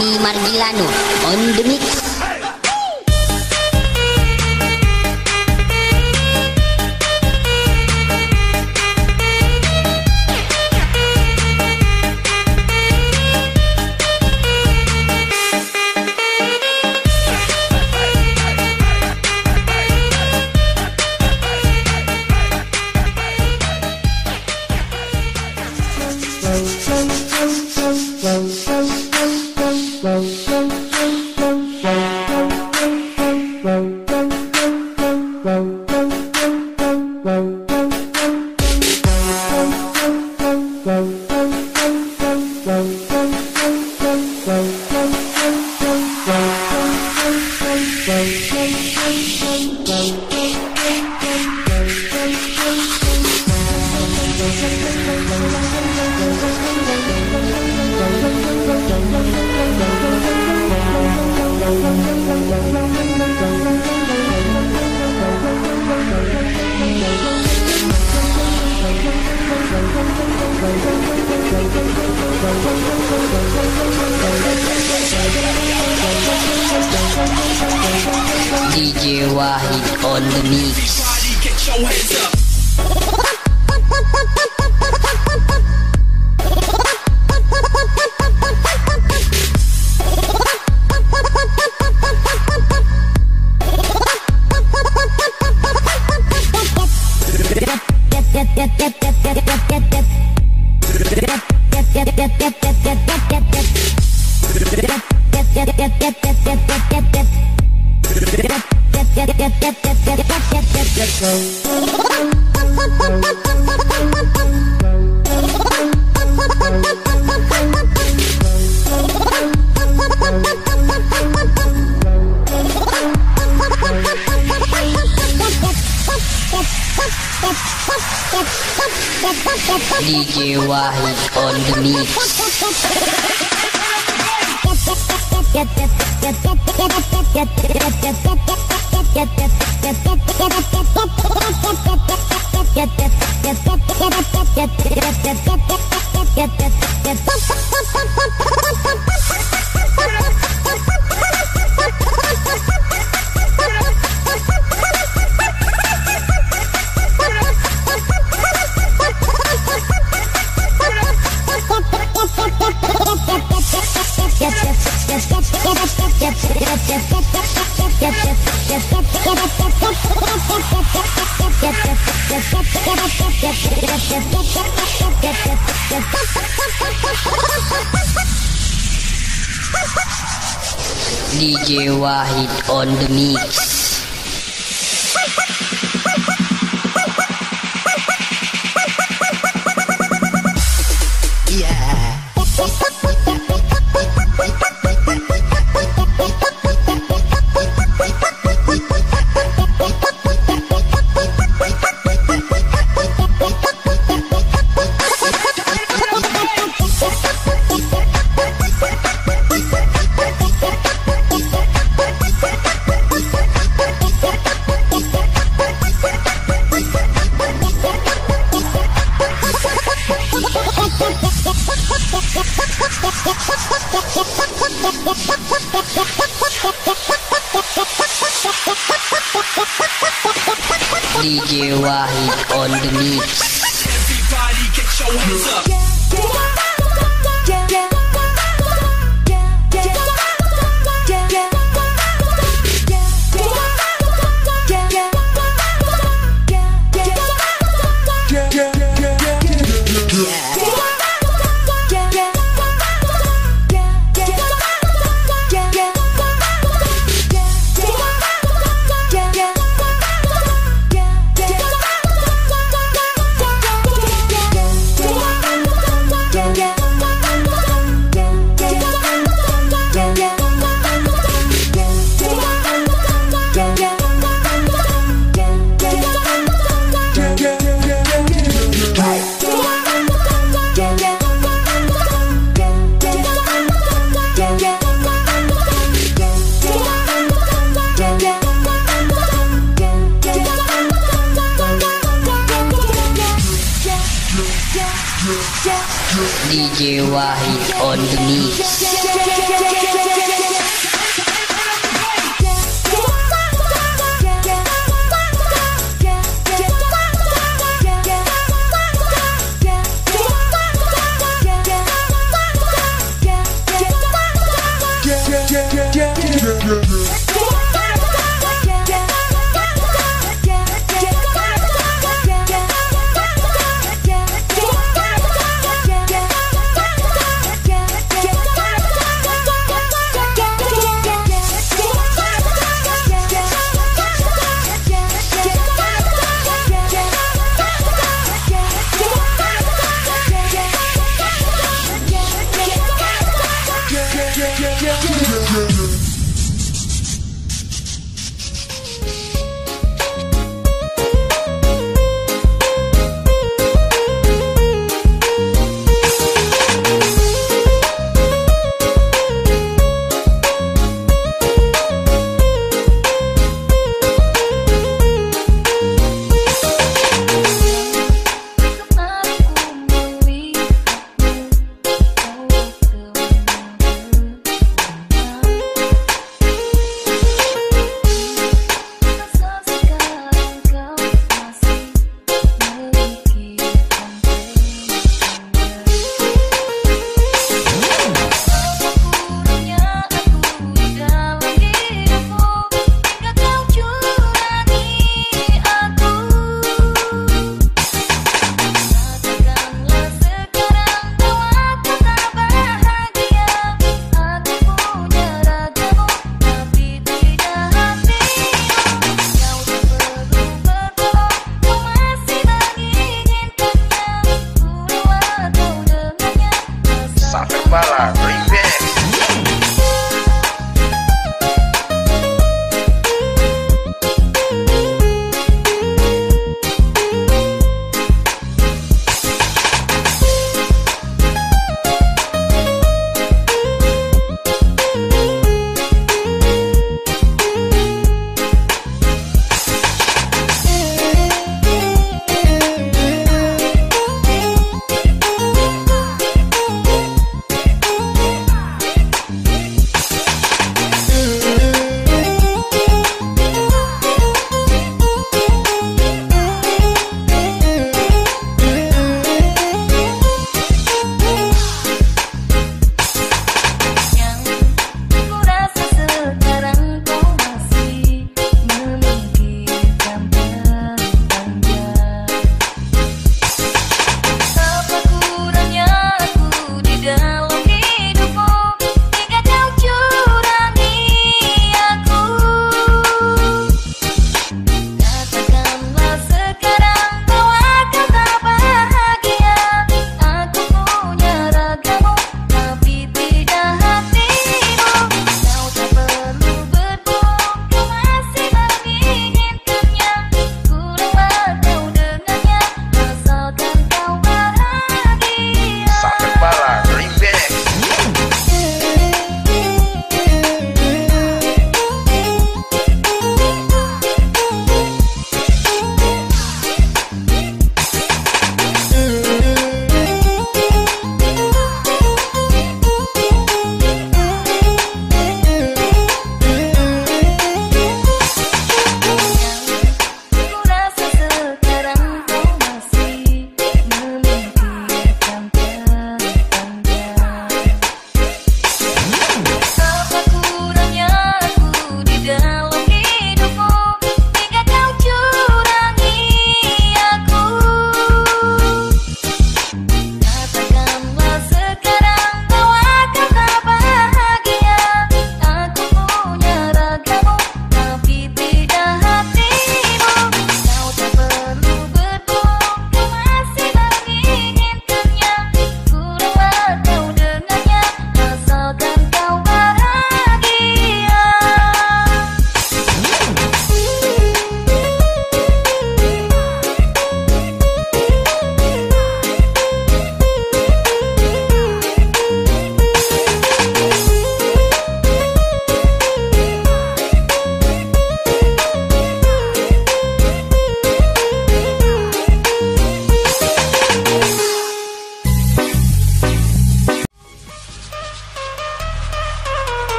Fahmi Margilano on the mix. DJ Wahid on the mix. DJ Wahid on the mix.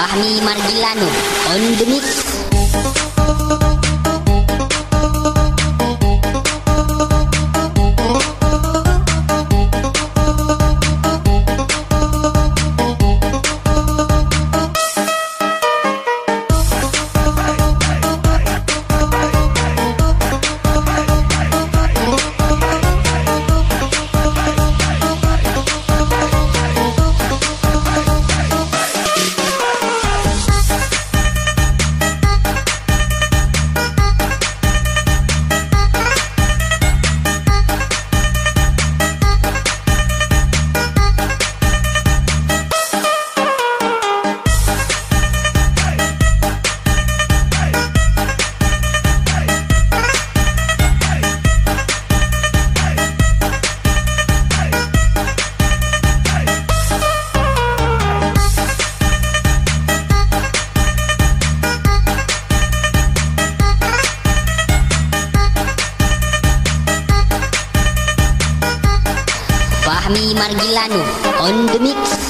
Fahmi Margilano on the mix. Margilano on the mix.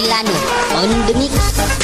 Margilano on the mix.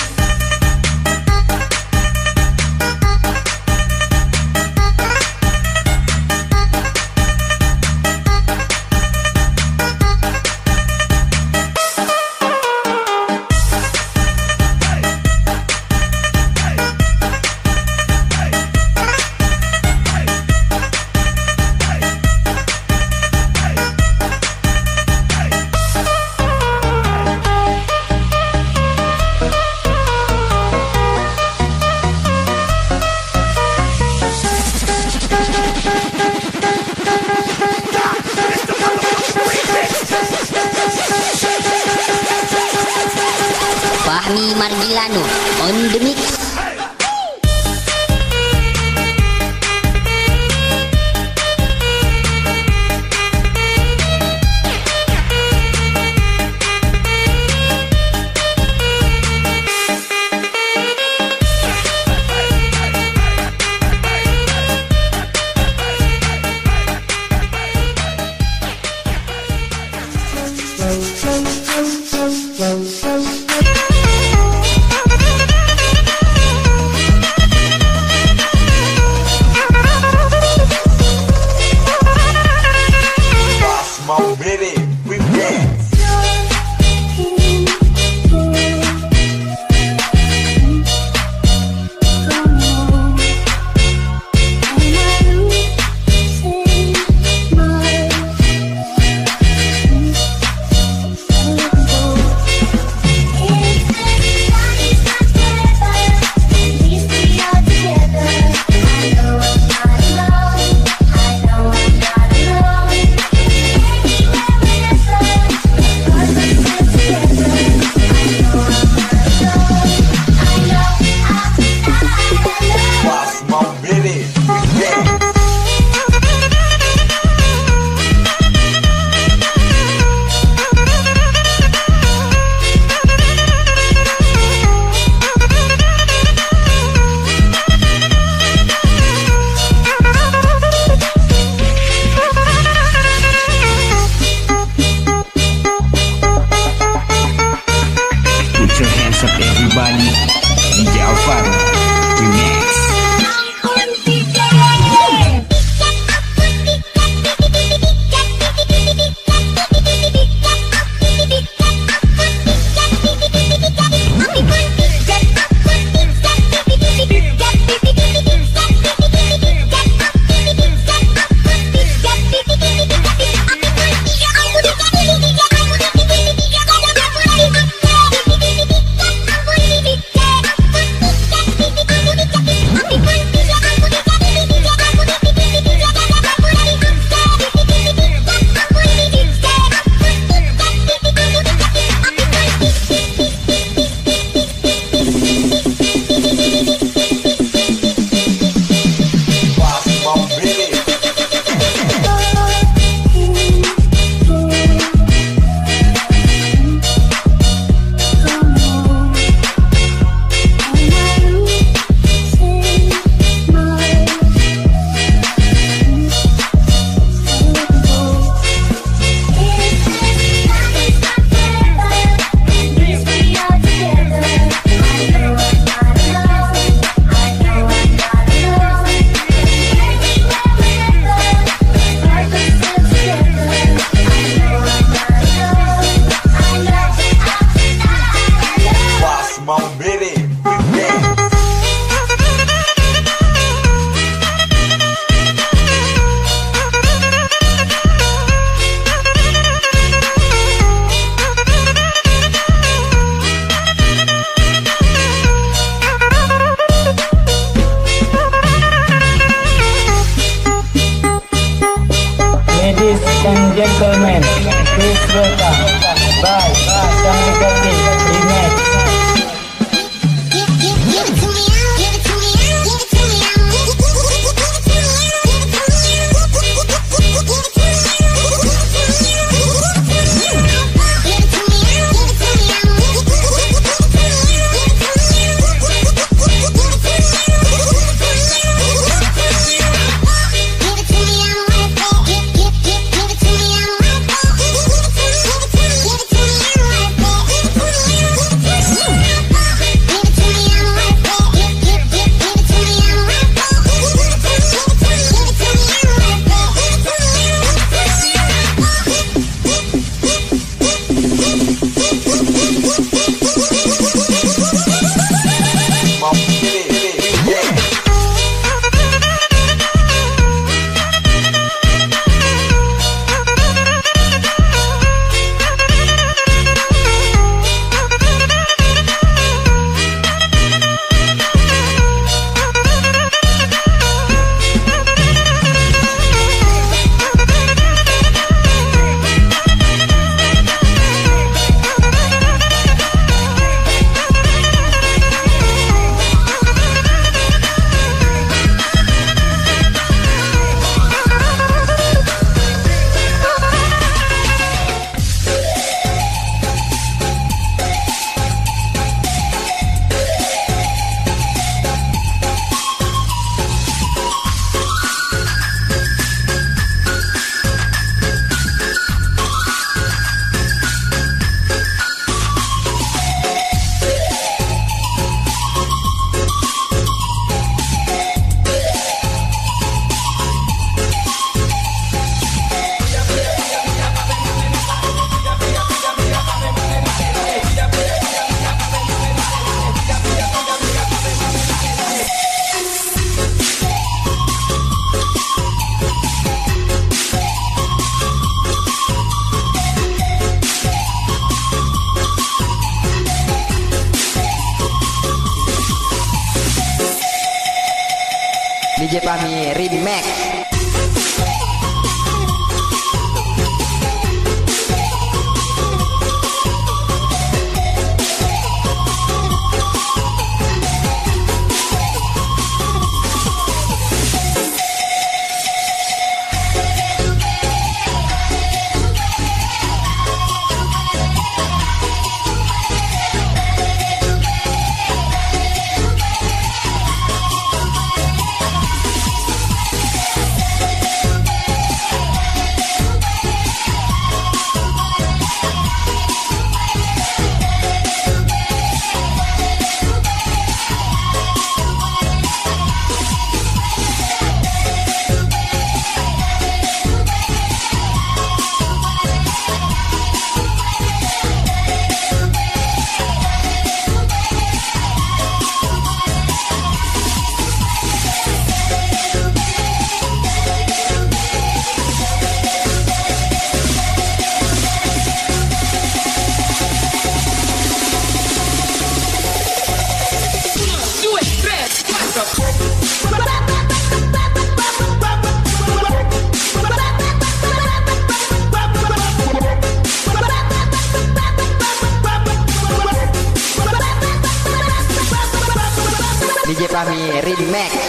Remax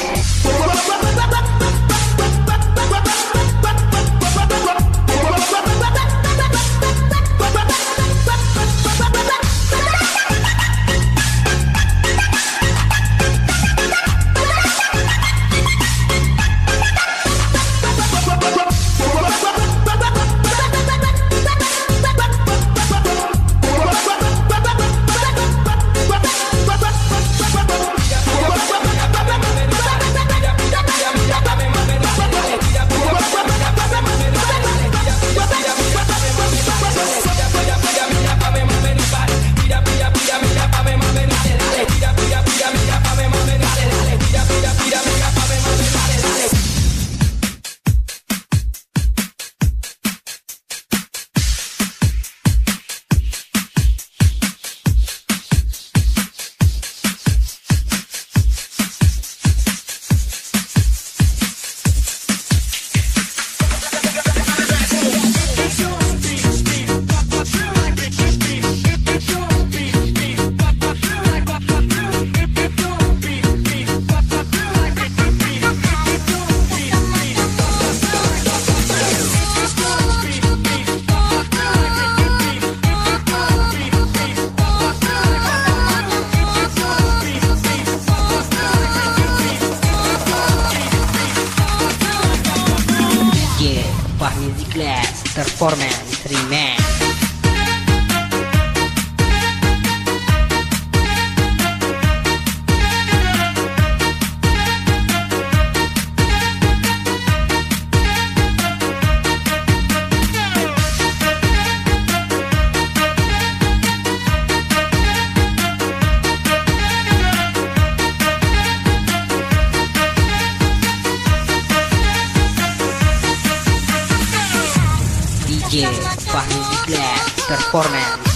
por medio.